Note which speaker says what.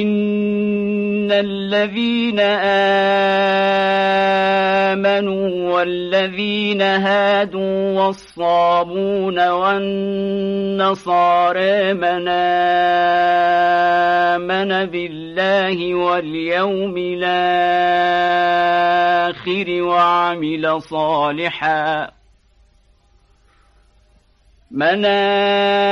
Speaker 1: إن الذين آمنوا والذين هادوا والصابون والنصارى من آمن بالله واليوم الآخر وعمل صالحا من آمن